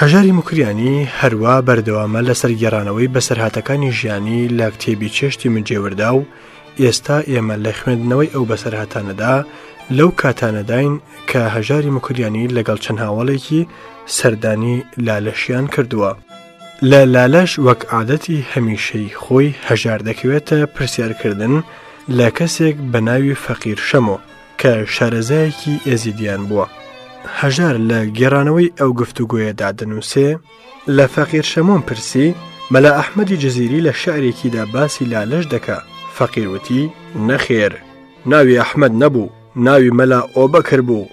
هەژاری موکریانی هەروا بەردەوامە لەسەر گێڕانەوەی بەسەرهاتەکانی ژیانی لە کتێبی چێشتی مجێوردا و ئێستا ئێمە لە خوێندنەوەی ئەو بەسەرهاتانەدا لەو کاتانەداین کە هەژاری مکوریانی لەگەڵ چەند هاوڵێکی سەردانی لالەشیان کردووە. لە لالەش وەک عادەتی هەمیشەی خۆی هەژار دەکەوێتە پرسیارکردن لە کەسێک بە ناوی فەقیر شەمۆ کە شارەزایەکی ئێزیدیان بووە. هەژار لە گێڕانەوەی ئەو گفتوگوۆیەدا دەنووسێ لە فەقیر شەمۆم پرسی مەلا ئەحمەدی جززیری لە شعرێکیدا باسی لالەش دەکا فەقیروتی نەخێر ناوی ئەحمد نەبوو ناوی مەلا ئۆبەکر بوو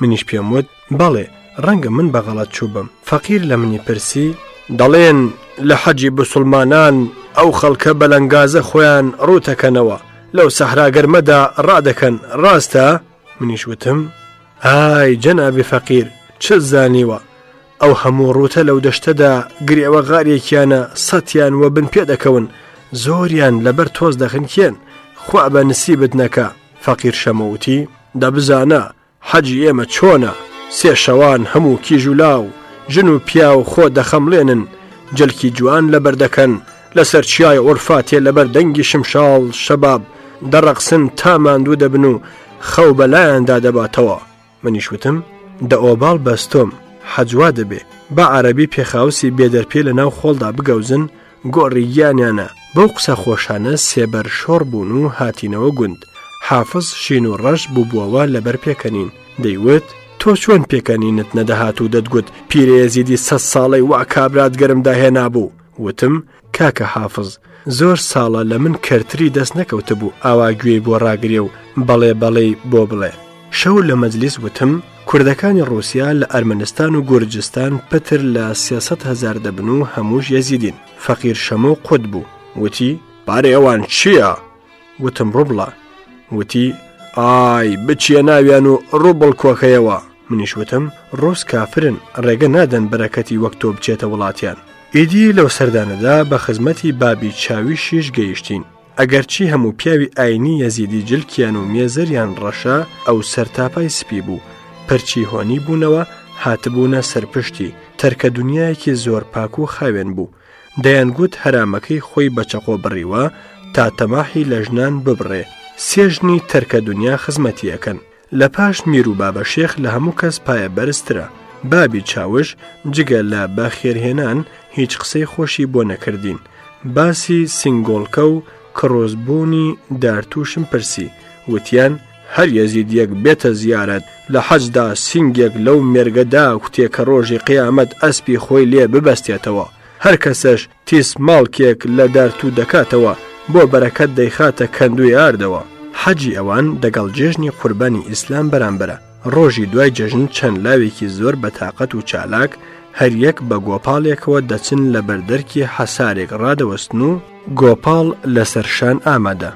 منیش پێم وت بەڵێ، ڕەنگە من بە غەڵەت چووبم. فەقیر لە منی پرسی. دەڵێن لە حەجی بسوڵمانان ئەو خەڵکە بەلەنگازە خۆیان ڕووتەکەنەوە، لەو سەحرا گەرمەدا ڕادەکەن، ڕاستە؟ منیش وتم، ئای جەنابی فەقیر، چت زانیوە؟ ئەو هەموو ڕووتە لەو دەشتەدا گرێوە غارێکیانە سەتیان وە بن پێدەکەون، زۆریان لەبەر تۆز دەخنکێن، خوا بە نسیبت نەکا. فەقیر شەمۆ وتی، دەبزانە! حەجی ئێمە چۆنە سێ شەوان هەموو کیژ و لاو ژن و پیاو خۆ دەخەمڵێنن جەلکی جوان لەبەر دەکەن لەسەر چیای عورفاتێ لەبەر دەنگی شمشاڵ شەباب دەڕەقسن تا ماندوو دەبن و خەو بەلایاندا دەباتەوە منیش وتم دە ئۆباڵ بەستۆم حەج وا دەبێ با عەرەبی پێخاوسی بێدەرپێ لەناو خۆڵدا بگەوزن گۆڕی گیانیانە، بەو قسە خۆشانە سێبەر شۆڕ بوون و هاتینەوە گوند، حافز شین و ڕەش بووبووەوە لەبەر پێکەنین، دەیوت، تۆ چۆن پێکەنینت نەدەهات و دەتگوت پیرەیەزیدی سەد ساڵەی وا کابرات گەرم داهێنابوو؟ وتم، کاکە حافز، زۆر ساڵە لە من کەرتری دەست نەکەوتبوو ئاوا گوێی بۆ ڕاگرێ و بەڵێ بەڵێی بۆ بڵێ. شەو لە مەجلیس وتم کوردەکانی ڕووسیا لە ئەرمەنستان و گورجستان پتر لە سێ سەد هەزار دەبن و هەمووش یەزیدین فەقیر شەمە و قوت بوو وتی پارەی ئەوان چییە؟ وتم ڕوبڵە وتی ئای بچیە ناویان و ڕوبڵ کۆکەیەوە منیش وتم ڕوس کافرن ڕێگە نادەن بەرەکەتی وەک تۆ بچێتە وڵاتیان ئیدی لەو سەردانەدا بە خزمەتی بابی چاوی شیش گەیشتین ئەگەرچی هەموو پیاوی ئاینی یەزیدی جلکیان و مێزەریان ڕەشە ئەو سەرتاپای سپی بوو پرچی هۆنی بوونەوە هاتبوونە سەرپشتی تەرکە دنیایەکی زۆر پاک و خاوێن بوو دەیان گوت هەرامەکەی خۆی بە چەقۆ بڕیوە تا تەماحی لە ژنان ببڕێ سێژنی تەرکە دنیا خزمەتیەکەن لە پاش میر و بابە شێخ لە هەموو کەس پایە بەرزترە، بابی چاوش جگە لە بە خێرهێنان هیچ قسەی خۆشی بۆ نەکردین، باسی سینگۆڵکە و کڕۆز بوونی دارتووشم پرسی، وتیان، هەر یەزیدیەک بێتە زیارەت لە حەجدا سینگێک لەو مێرگە داکوتێ کە ڕۆژی قیامەت ئەسپی خۆی لێ ببەستێتەوە، هەر کەسەش تیس ماڵکێک لە دارتوو دەکاتەوە، بۆ بەرەکەت دەیخاتە کەندووی ئاردەوە. حەجی ئەوان دەگەڵ جێژنی قوربانی ئیسلام بەرامبەرە، ڕۆژی دوای جێژن چەند لاوێکی زۆر بە تاقەت و چالاک هەریەک بە گۆپاڵێکەوە دەچن لە بەردەرکی حەسارێک ڕادەوەستن و، گۆپاڵ لەسەر شان ئامادە،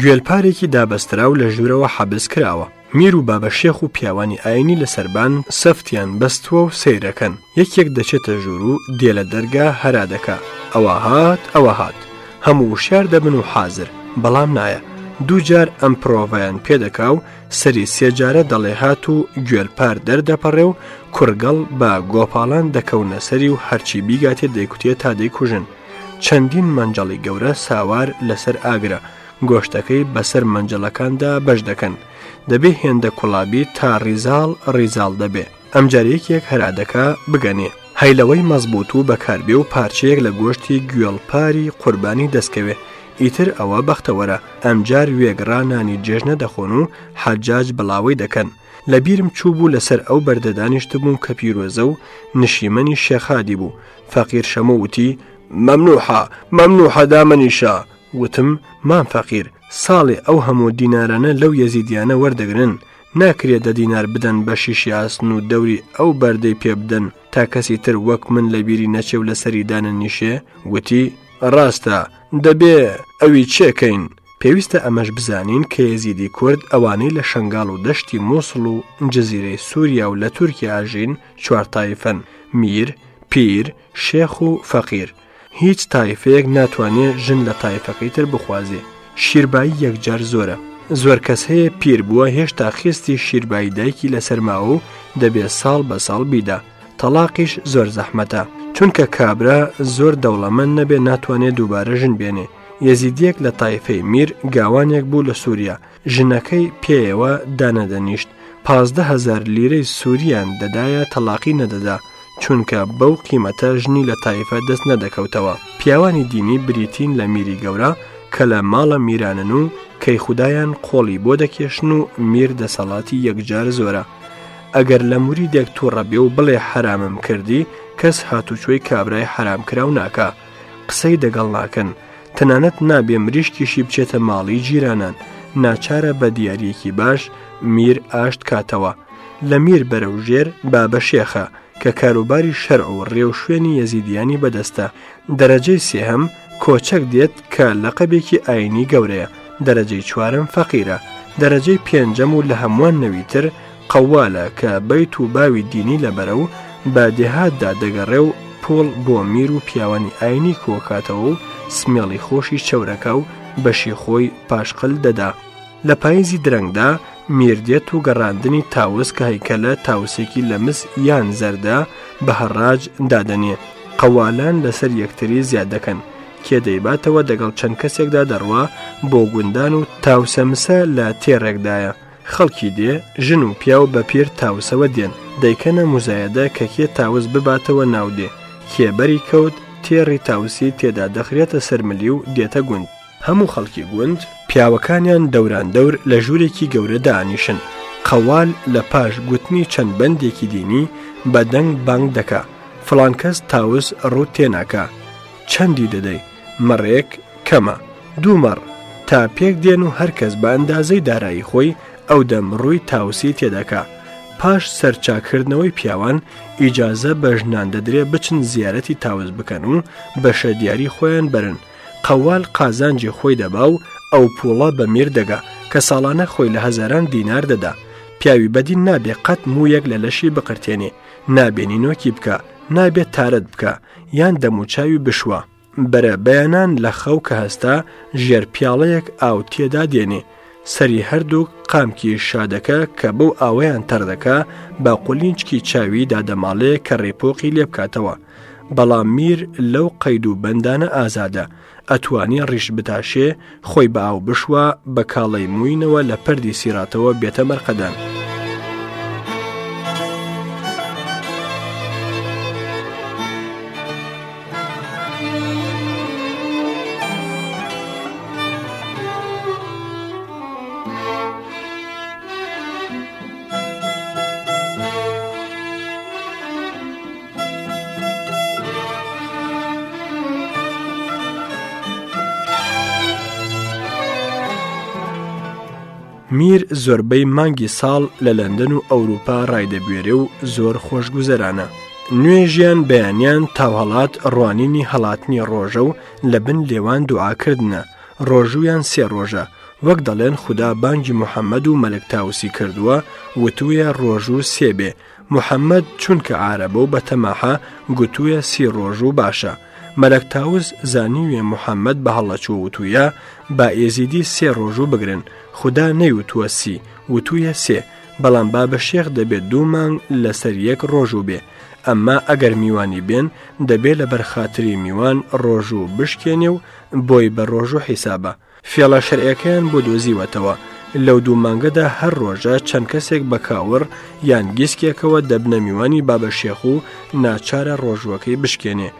گوێلپارێکی دابەستراو لە ژوورەوە حەبس کراوە، میر و بابە شێخ و پیاوانی ئاینی لە سەربان سەفتیان بەستووە و سەیرەکەن یەکێک دەچێتە ژوور و دێ لە دەرگا هەرا دەکا ئەوە هات ئەوە هات هەموو وشار دەبن و حازر بەڵام نایە دووجار ئەم پرۆڤیان پێدەکا و سەری سێجارە دەڵێ هات و گوێلپار دەردەپەڕێ و کورگەڵ بە گۆپاڵان دەکەونە سەری و هەرچی بیگاتێ دەیکوتێ تا دەیکوژن چەندین مەنجەڵی گەورە ساوار لەسەر ئاگرە گۆشتەکەی بەسەر مەنجەڵەکاندا بەش دەکەن دەبێ هێندە کوڵابی تا ڕیزاڵ ڕیزاڵ دەبێ ئەمجار یەکێک هەرادەکە بگەنێ هەیلەوەی مەزبوط و بەکاربێ و پارچەیەک لە گۆشتی گوێڵپاری قوربانی دەستکەوێ ئیتر ئەوە بەختەوەرە ئەمجار وێگڕا نانی جێژنە دەخۆن و حەجاج بڵاوەی دەکەن لە بیرم چوو بوو لەسەر ئەو بەردەدانیشت بووم کە پیرۆزە و نشیمەنی شێخادی بوو فەقیر شەمۆ وتی مەمنوحە مەمنوحە دامەنیشە وتم، مام فەقیر، ساڵێ ئەو هەموو دینارانە لەو یەزیدیانە وەردەگرن، ناکرێ دە دینار بدەن بە شیشی ئاسن و دەوری ئەو بەردەی پێ بدەن تا کەسی تر وەک من لە بیری نەچێ و لەسەری دانەنیشێ؟ گوتی، ڕاستە، دەبێ ئەوی چێ کەین. پێویستە ئەمەش بزانین کە یەزیدی کورد ئەوانەی لە شەنگاڵ و دەشتی موسڵ و جزیرەی سووریا و لە تورکیا ئەژین چوار تایفەن، میر، پیر، شێخ و فەقیر. هیچ تایفەیەک ناتوانێ ژن لە تایفەکەی تر بخوازێ شیربایی یەکجار زۆرە زۆر کەس هەیە پیر بووە هێشتا خێستی شیربایی دایکی لەسەر ماوە و دەبێ ساڵ بە ساڵ بیدا تەڵاقیش زۆر زەحمەتە چونکە کابرا زۆر دەوڵەمەند نەبێ ناتوانێ دووبارە ژن بێنێ یەزیدیەک لە تایفەی میر گاوانێک بوو لە سوریا ژنەکەی پێیەوە دانەدەنیشت پازدە هزار لیرەی سووریان دەدایە تەلاقی نەدەدا چونکە بەو قیمەتە ژنی لە تایفە دەست نەدەکەوتەوە پیاوانی دینی بریتین لە میری گەورە کە لە ماڵە میرانن و کەی خوددایان قۆڵی بۆ دەکێشن و میر دەسەڵاتی یەکجار زۆرە ئەگەر لە موری دێک تووڕە بێ و بڵێ حرامم کردی کەس هاتوچۆی کابرای حرام کراو ناکە قسەی دەگەڵ ناکەن تەنانەت نابێ مریشکیشی بچێتە ماڵی جیرانان ناچارە بە دیارەکی باش میر ئاشت کاتەوە لە میر بەرە و ژێر بابە شێخە کە کاروباری شەر و ڕێو شوێنی یەزیدیانی بەدەستە دەرەجەی سێهەم کۆچەک دێت کە لەقەبێکی ئاینی گەورەیە دەرەجەی چوارم فەقیرە دەرەجەی پێنجەم و لە هەمووان نەویتر قەوالە کە بەیت و باوی دینی لەبەرە و بە دێهاتدا دەگەڕێ و پووڵ بۆ میر و پیاوانی ئاینی کۆکاتەوە و سمێڵی خۆشی چەورەکا و بەشی خۆی پاشقل دەدا. لە پاییزی درەنگدا میر دێت و گەڕاندنی تاوس کە هەیکەلە تاوسێکی لە مس یان زەردە بە هەڕاج دادەنێ. قەوالان لەسەر یەکتری زیاد دەکەن. کێ دەیباتەوە دەگەڵ چەند کەسێکدا دەڕوا بۆ گوندان و تاوسە مسە لە تێڕێکدایە. خەڵکی دێ، ژن و پیاو بە پێر تاوسەوە دێن، دەیکەنە موزایەدە کە کێ تاوس بباتەوە ناو دێ، کێ بەری کەوت، تێڕی تاوسی تێدا دەخرێتە سەر ملی و دێتە گوند. هەموو خەڵکی گوند، پیاوەکانیان دەوراندەور لە ژوورێکی گەورە دائەنیشن، قەوال لە پاش گوتنی چەند بەندێکی دینی بە دەنگ بانگ دەکا، فڵان کەس تاوس ڕووت تێ ناکا، چەندی دەدەی؟ مەڕێک کەمە، دوو مەڕ، تا پێک دێن و هەر کەس بە ئەندازەی دارایی خۆی ئەو دەم ڕووی تاوسی تێدەکا. پاش سەرچاکردنەوەی پیاوان، ئیجازە بە ژنان دەدرێ بچن زیارەتی تاوس بکەن و بەشە دیاری خۆیان بەرن. قەوال قازانجی خۆی دەبا و ئەو پووڵە بە میر دەگا کە ساڵانە خۆی لە هەزاران دینار دەدا. پیاوی بەدین نابێ قەت موویەک لە لەشی بقرتێنێ، نابێ نینۆکی بکا، نابێ تارەت بکا، یان دەموچاوی بشوە. بەرە بەیانان لە خەو کە هەستا ژێر پیاڵەیەک ئاو تێدا دێنێ، سەری هەردووک قامکی شادەکە کە بەو ئاوەیان تەڕ دەکا بە قولینچکی چاوی دادەماڵێ کە ڕێپۆقی لێ بکاتەوە. بەڵام میر لەو قەید و بەندانە ئازادە. ئەتوانێ ڕیش بتاشێ، خۆی بە ئاو بشوا، بە کاڵەی مووینەوە لە پردی سیراتەوە بێتە مەرقەدان. میر زۆربەی مانگی ساڵ لە لەندەن و ئەوروپا ڕایدەبوێرێ و زۆر خۆشگوزەرانە نوێژیان بەیانیان تاوهڵات ڕوانینی هەڵاتنی ڕۆژە و لە بن لێوان دوعاکردە ڕۆژوویان سێ ڕۆژە وەک دەڵێن خوددا بانگی محەممەد و مەلکتاوسی کردووە وتوویە ڕۆژوو سێبێ محەمەد چونکە عارەبە و بەتەماحە گوتوویە سی ڕۆژ و باشە. مەلەک تاوس زانیویە محەمەد بە هەڵە چووە وتوویە با ئێزیدی سێ ڕۆژ و بگرن، خودا نەیوتووە سی، وتوویە سێ، بەڵام بابە شێخ دەبێ دوو مانگ لەسەر یەک ڕۆژوو بێ. ئەمما ئەگەر میوانی بێن، دەبێ لەبەر خاتری میوان ڕۆژوو بشکێنێ و بۆی بە ڕۆژوو حیسابە. فێڵە شەرعیەکەیان بۆ دۆزیوەتەوە، لەو دوو مانگەدا هەر ڕۆژە چەند کەسێک بە کاوڕ یان گیسکێکەوە دەبنە میوانی بابە شێخ و ناچارە ڕۆژووەکەی بشکێنێ.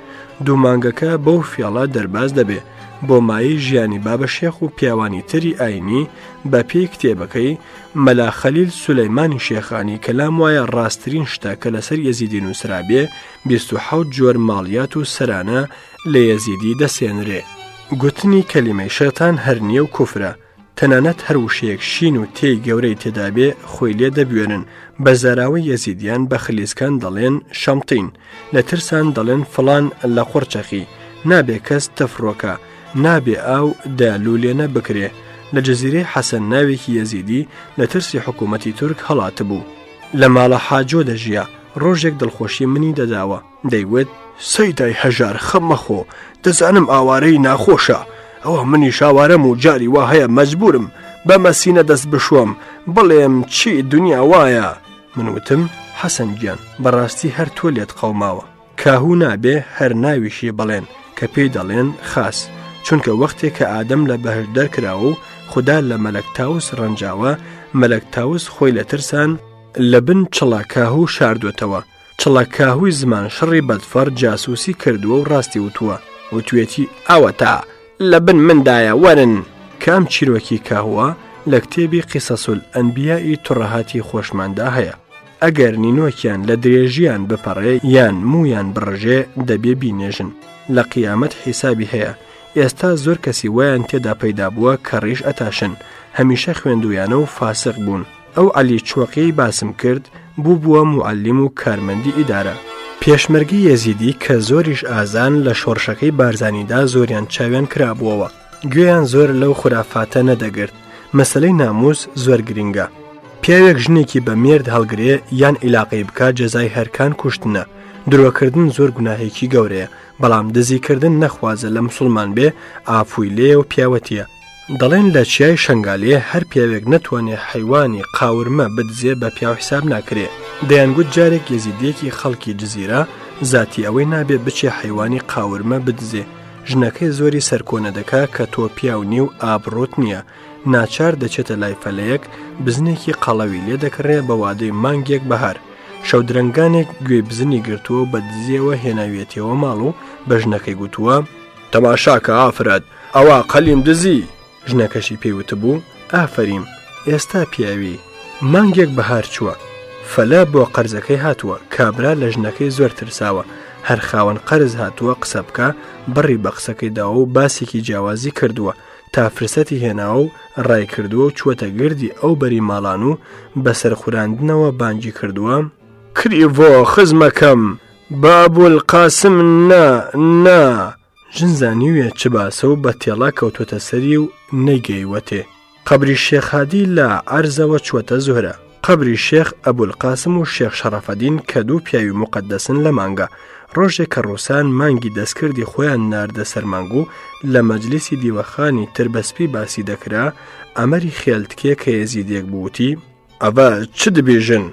دوو مانگەکە بەو فێڵە دەرباز دەبێ. بۆ مایەی ژیانی بابە شێخ و پیاوانی تری ئاینی بە پێی کتێبەکەی مەلا خەلیل سولەیمانی شێخانی کە لام وایە ڕاستترین شتە کە لەسەر یەزیدی نووسرابێ 27 جۆر ماڵیات و سەرانە لە یەزیدی دەسێنرێ. گوتنی کەلیمەی شەیتان هەر نییە و کوفرە، تەنانەت هەر وشەیەک شین و تێی گەورەی تێدا بێ خۆی لێ دەبوێرن، بە زاراوەی یەزیدیان بە خلیسکان دەڵێن شەمتین، لە ترسان دەڵێن فڵان لە قوڕ چەقی، نابێ کەس تەفرۆکە، نابێ ئاو دەلوو لێنە بکرێ. لە جزیرەی حەسەن ناوێکی یەزیدی لە ترسی حکوومەتی تورک هەڵاتبوو. لە ماڵە حاجۆ دەژیا، ڕۆژێک دڵخۆشی منی دەداوە. دەیوت، سەیدای هەژار خەم مەخۆ، دەزانم ئاوارەیی ناخۆشە، ئەوە منیش ئاوارەم و جاری وا هەیە مەجبوورم بە مەسینە دەست بشۆم، بڵێم چی دنیا وایە؟ من وتم، حەسەن گیان، بەڕاستی هەر تۆ لێت قەوماوە. کاهوو نابێ هەر ناویشی بڵێن، کە پێی دەڵێن، خاس، چونکە وەختێ کە ئادەم لە بەهەشت دەرکراوە و خودا لە مەلەک تاوس ڕەنجاوە، مەلەک تاوس خۆی لە ترسان، لە بن چڵە کاهوو شاردووەتەوە، چڵە کاهوی زمان شڕی بەدفەڕ جاسوسی کردووە و ڕاستی وتووە وتوێتی ئەوەتا لە بن مندایە وەرن کام چیرۆکی کاهوە لە کتێبی قیسەسول ئەنبیایی تڕەهاتی خۆشماندا هەیە ئەگەر نینۆکیان لە درێژیان بپەڕێ یان مویان بڕژێ دەبێ بینێژن لە قیامەت حیسابی هەیە ئێستا زۆر کەسی ویان تێدا پەیدا بووە کە ڕیش ئەتاشن هەمیشە خوێندویانە و فاسق بوون ئەو عەلی چۆقیەی باسم کرد بوو بووە موعەلیم و کارمەندی ئیدارە. پێشمەرگەی یەزیدی کە زۆریش ئازان لە شۆڕشەکەی بارزانیدا زۆریان چاویان کرابووەوە گوێیان زۆر لەو خورافاتە نەدەگرت مەسەلەی ناموس زۆر گرینگە پیاوێک ژنێکی بە مێرد هەڵگرێ یان ئیلاقەی بکە جەزای هەرکان کوشتنە درۆکردن زۆر گوناهێکی گەورەیە بەڵام دزیکردن نەخوازە لە مسوڵمان بێ ئافوی لێ و پیاوەتیە دەڵێن لە چیای شەنگالێ هەر پیاوێک نەتوانێ حەیوانی قاورمە بدزێ بە پیاو حیساب ناکرێ دەیانگووت جارێک یەزیدیەکی خەڵکی جززیرە زاتی ئەوەی نابێ بچێ حەیوانی قاورمە بدزێ ژنەکەی زۆری سەرکۆنە دەکا کە تۆ پیاو نی و ئابڕۆت نییە ناچار دەچێتە لای فەلەیەک بزنێکی قەڵەوی لێ دەکڕێ بە وادەی مانگێک بەهار شەودرەنگانێک گوێی بزنی گرتووە بە دزیەوە هێناویەتەوە ماڵ و بە ژنەکەی گوتووە تەماشاکە ئافرەت ئەوە قەلیم دزی، ژنەکەشی پێی وتبوو، ئافەریم، ئێستا پیاوی، مانگێک بەهار چووە، فەلە بۆ قەرزەکەی هاتووە، کابرا لە ژنەکەی زۆر ترساوە، هەر خاوەن قەرز هاتووە قسە بکا، بڕی بە قسەکەی داوە و باسێکی جیاوازی کردووە، تا فرسەتی هێناوە و ڕایکردووە و چووەتە گردی ئەو بەری ماڵان و بە سەرخوراندنەوە بانگی کردووە، کری ڤۆ خزمەکەم، بە ئەبولقاسم نا، نا! ژن زانیویە چ باسە و بە تێڵا کەوتووەتە سەری و نەیگەیووەتێ. قەبری شێخ هادی لە عەرزەوە چووەتە زوهرە. قەبری شێخ ئەبولقاسم و شێخ شەڕەفەدین کە دوو پیاوی موقەدەسن لە مانگە، ڕۆژێ کە ڕووسان مانگی دەستکردی خۆیان ناردە سەر مانگ و لە مەجلیسی دیوەخانی تر بە سپی باسی دەکرا، ئەمەری خێلتکێ کە یەزیدێک بوو وتی، ئەوە چ دبیژن؟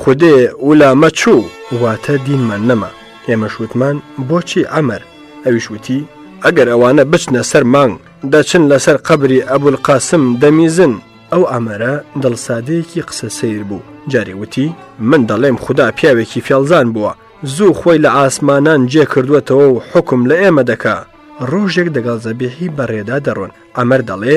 خودێ ولا مە چوو واتە دینمان نەما ئێمەش وتمان بۆچی ئەمەر ئەویش وتی ئەگەر ئەوانە بچنە سەر مانگ دەچن لەسەر قەبری ئەبول قاسم دەمیزن ئەو ئەمەرە دڵسادەیەکی قسە سیر بوو جاری وتی من دەڵێم خوددا پیاوێکی فێڵزان بووە زوو خۆی لە ئاسمانان جێ کردووەتەوە و حکم لە ئێمە دەکا ڕۆژێک دەگەڵ زەبیحی بەڕێدا دەڕۆن ئەمەر دەڵێ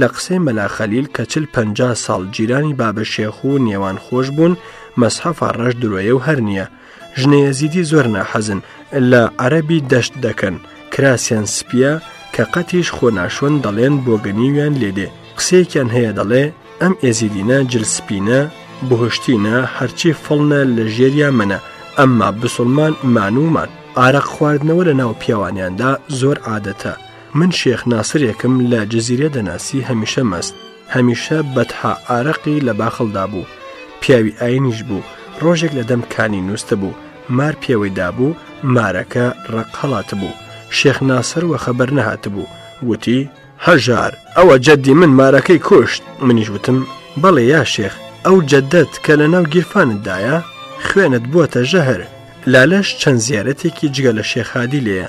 لە قسەی مەلا خەلیل کە چل پەنجا ساڵ جیرانی بابە شێخ و نێوان خۆش بوون مەسحەفا ڕەش درۆیە و هەر نییە ژنەیە زیدی زۆر ناحەزن لە عەربی دەشت دەکەن کراسیان سپیە کە قەتیش خۆ ناشۆن دەڵێن بۆگەنیویان لێدێ قسەیەکیان هەیە دەڵێ ئەم ئێزیدینە جل سپینە بهشتینە هەرچی فڵنە لە ژێریا منە ئەمما بسلمان مانومان ئارەق خواردنەوە لە ناو پیاوانیاندا زۆر عادەتە من شێخ ناسرێکم لە جززیرە دەناسی هەمیشە مەست هەمیشە بەتحا ئارەقی لە باخەڵدا بوو پیاوی ئاینیش بوو ڕۆژێک لە دەم کانی نووسە بوو مار پێوەی دابوو مارەکە ڕق هەڵات بوو شێخ ناسەر وە خەبەر نەهات بوو وتی هەژار ئەوە جەدی من مارەکەی کوشت منیش وتم بەڵێ یا شێخ ئەو جەدەت کە لە ناو گیرفانتدایە خوێنت بووە تە ژەهر لالەش چەند زیارەتێکی جگە لە شێخادی لێە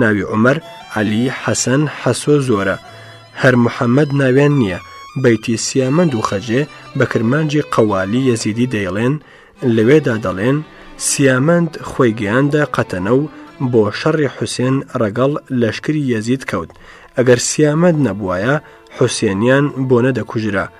ناوی عومەر، عەلی، حەسەن، حەسۆ زۆرە. هەر محەمەد ناویان نییە. بەیتی سیامەند و خەجێ بە کرمانجی قەوالی یەزیدی دەیڵێن، لەوێدا دەڵێن، سیامەند خۆی گەیاندە قەتەنە و بۆ شەڕی حوسێن ڕەگەڵ لەشکری یەزید کەوت. ئەگەر سیامەند نەبووایە، حوسێنیان بۆ نەدەکوژرا.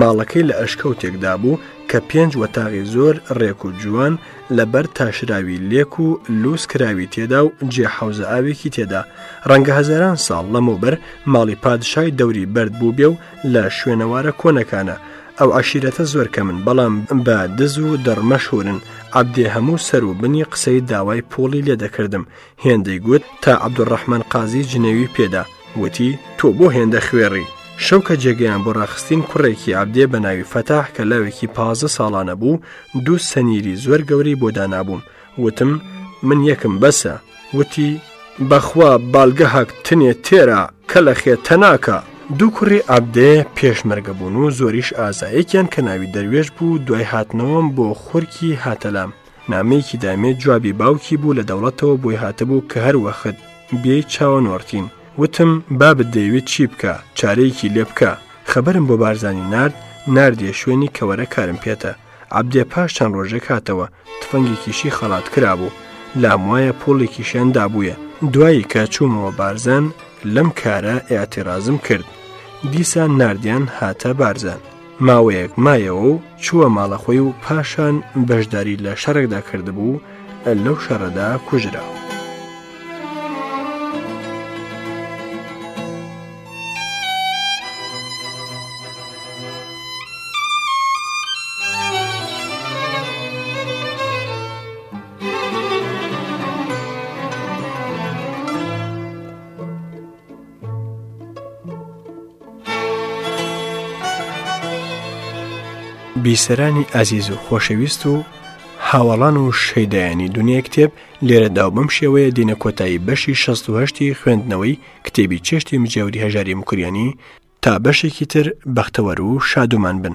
ماڵەکەی لە ئەشکەوتێک دابوو کە پێنج وەتاغی زۆر ڕێک و جوان لە بەر تاشراوی لێک و لوس کراوی تێدا و جێ حەوزە ئاوێکی تێدا ڕەنگە هەزاران ساڵ لەمەوبەر ماڵی پادشای دەوری بەرد بوو بێ و لە شوێنەوارە کۆنەکانە ئەو عشیرەتە زۆر کە من بەڵام بە دز و دڕ مەشهورن عبدێ هەموو سەر و بنی قسەی داوای پوڵی لێ دەکردم هێندەی گوت تا عەبدولڕەحمان قازی جنێوی پێدا، وتی، تۆ بۆ هێندە خوێڕی؟ شەو کە جێگەیان بۆ ڕاخستین کوڕێکی عەبدێ بە ناوی فەتاح کە لاوێکی پازدە ساڵانە بوو، دوو سەنیری زۆر گەورەی بۆ دانابووم، وتم، من یەکم بەسە، وتی، بە خوا بالگهک تنێ تێرا کەلە خێ تەناکە! دوو کوڕی عەبدێ پێشمەرگە بوون و زۆریش ئازایەکیان کە ناوی دەروێش بوو، دوای هاتنەوەم بۆ خورکی هاتە لام، نامەیەکی دامێ جوابی باوکی بوو لە دەوڵەتەوە بۆی هاتبوو کە هەر وەخت بێی چاوە نۆڕتین وتم بابت دەیەوێت چی بکا چارەیەکی لێ بکە خەبەرم بۆ بارزانی نارد ناردیە شوێنی کە وەرە کارم پێتە عەبدێ پاش چەند ڕۆژێک هاتەوە تفەنگێکیشی خەڵات کرابوو لام وایە پوڵێکیشیان دابوویە دوایی کە چوومەوە بارزان لەم کارە ئێعتیڕازم کرد دیسان ناردیان هاتە بارزان ماوەیەک مایەوە و چووە ماڵە خۆی و پاشان بەشداری لە شەڕێکدا کردبوو لەو شەڕەدا کوژرا. بیسەرانی ئازیز و خۆشەویست و هاوەڵان و شەیدایانی دنیا کتێب لێرەدا و بەم شێوەیە دینە کۆتایی بەشی 16 خوێندنەوەی کتێبی چێشتی مجێوری هەژاری مکریانی تا بەشێکی تر بەختەوەر و شادومان بن.